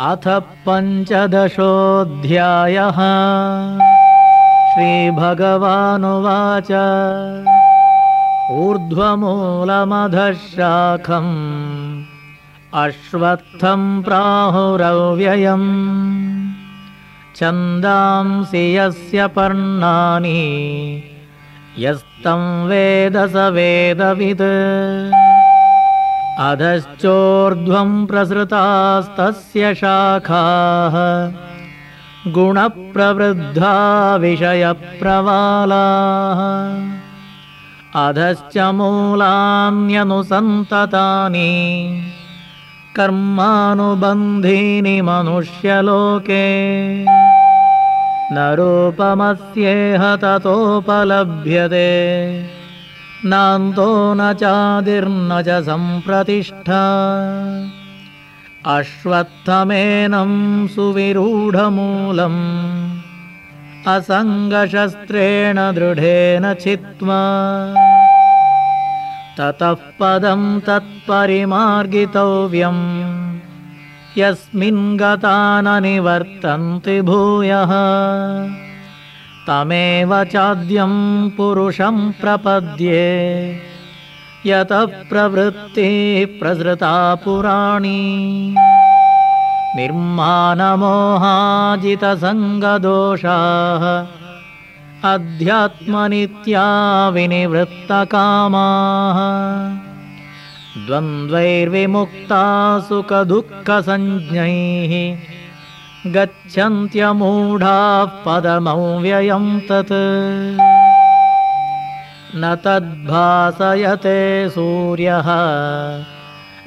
अथ पञ्चदशोऽध्यायः। श्रीभगवानुवाच। ऊर्ध्वमूलमधशाखम्। अश्वत्थं प्राहुरव्ययम्। छन्दांसि यस्य पर्णानि। यस्तं वेद स वेदवित् अधश्चोर्ध्वं प्रसृतास्तस्य शाखाः। गुणप्रवृद्धा विषयप्रवालाः। अधश्च मूलान्यनुसन्ततानि कर्मानुबन्धीनि मनुष्यलोके। न रूपमस्येह ततोपलभ्यते नान्तो न चादिर्न च सम्प्रतिष्ठा। अश्वत्थमेनं सुविरूढमूलम्। असङ्गशस्त्रेण दृढेन छित्त्वा ततः पदं तत्परिमार्गितव्यम्। यस्मिन् गता न निवर्तन्ति भूयः तमेव चाद्यं पुरुषं प्रपद्ये। यतः प्रवृत्तिः प्रसृता पुराणी। निर्माणमोहाजितसङ्गदोषाः। अध्यात्मनित्या विनिवृत्तकामाः द्वन्द्वैर्विमुक्ता सुखदुःखसञ्ज्ञैः गच्छन्त्यमूढाः पदमव्ययं तत्। न तद्भासयते सूर्यः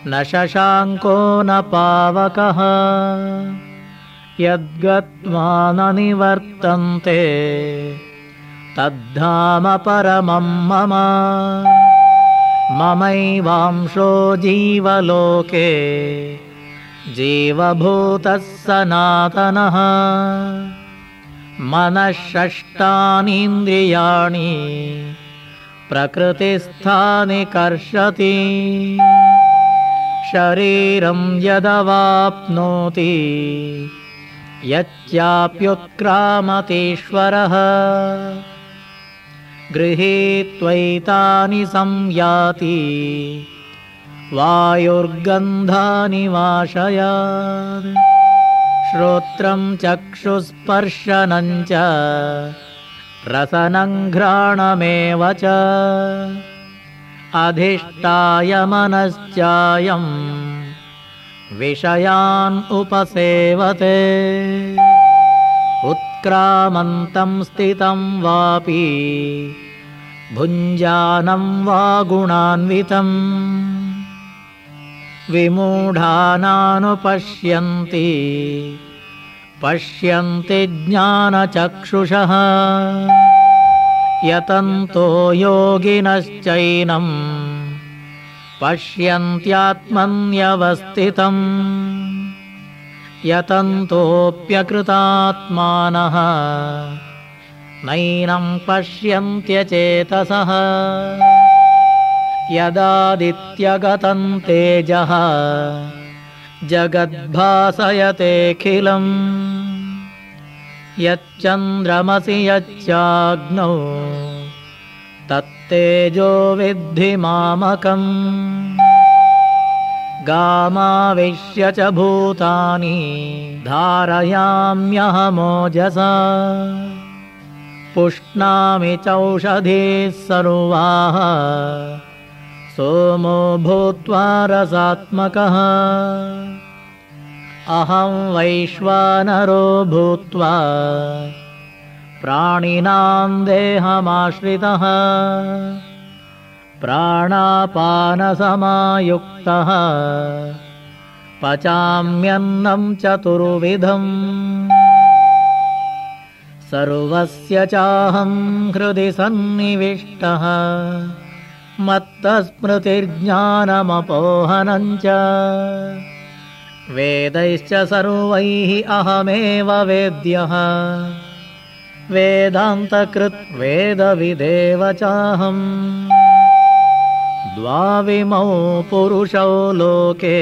न शशाङ्को न पावकः। यद्गत्वा न निवर्तन्ते तद्धाम परमं मम। ममैवांशो जीवलोके जीवभूतः सनातनः। मनःषष्टानीन्द्रियाणि प्रकृतिस्थानि कर्षति। शरीरं यदवाप्नोति यच्चाप्युत्क्रामतीश्वरः। गृहीत्वैतानि संयाति वायुर्गन्धानि वाशयात् श्रोत्रं चक्षुस्पर्शनं च रसनङ्घ्राणमेव च। अधिष्ठाय मनश्चायम् विषयान् उपसेवते। उत्क्रामन्तं स्थितं वापि भुञ्जानं वा गुणान्वितम् विमूढानानुपश्यन्ति। पश्यन्ति ज्ञानचक्षुषः। यतन्तो योगिनश्चैनम् पश्यन्त्यात्मन्यवस्थितम् यतन्तोऽप्यकृतात्मानः। नैनं पश्यन्त्यचेतसः यदादित्यगतं तेजः जगद्भासयतेऽखिलम् यच्चन्द्रमसि यच्चाग्नौ तत्तेजो विद्धि मामकम्। गामाविश्य च भूतानि धारयाम्यहमोजसा। पुष्णामि चौषधीः सर्वाः सोमो भूत्वा रसात्मकः। अहं वैश्वानरो भूत्वा प्राणिनां देहमाश्रितः। प्राणापानसमायुक्तः। पचाम्यन्नं चतुर्विधम्। सर्वस्य चाहं हृदि सन्निविष्टः मत्तस्मृतिर्ज्ञानमपोहनं च वेदैश्च सर्वैः अहमेव वेद्यः। वेदान्तकृद्वेदविदेव चाहम्। द्वाविमौ पुरुषौ लोके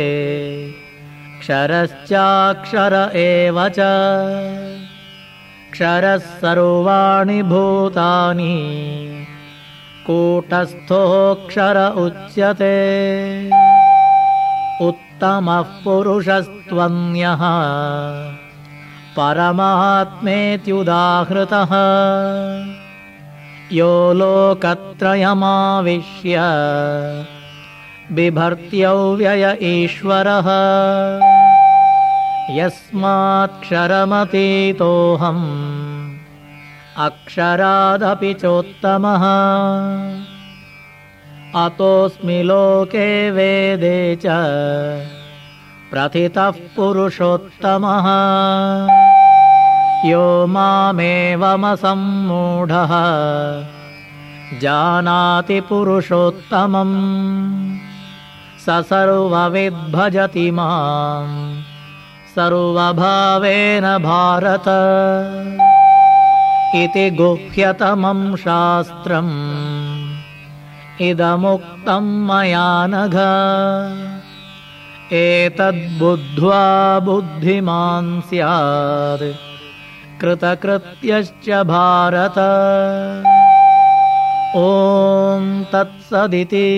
क्षरश्चाक्षर एव च। क्षरः सर्वाणि भूतानि कूटस्थोऽक्षर उच्यते। उत्तमः पुरुषस्त्वन्यः परमात्मेत्युदाहृतः। यो लोकत्रयमाविश्य बिभर्त्यव्यय ईश्वरः। यस्मात्क्षरमतीतोऽहम् अक्षरादपि चोत्तमः। अतोऽस्मि लोके वेदे च प्रथितः पुरुषोत्तमः। यो मामेवमसम्मूढः। जानाति पुरुषोत्तमम्। स सर्वविद्भजति माम्। सर्वभावेन भारत इति गुह्यतमम् शास्त्रम्। इदमुक्तम् मया नघ। एतद्बुद्ध्वा बुद्धिमान् स्यात्। कृतकृत्यश्च भारत। ॐ तत्सदिति।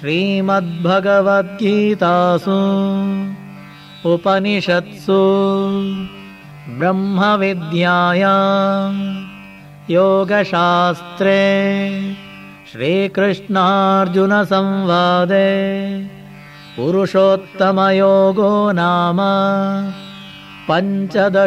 श्रीमद्भगवद्गीतासु। उपनिषत्सु ब्रह्मविद्याया योगशास्त्रे श्रीकृष्णार्जुनसंवादे पुरुषोत्तमयोगो नाम पञ्चदशोऽध्यायः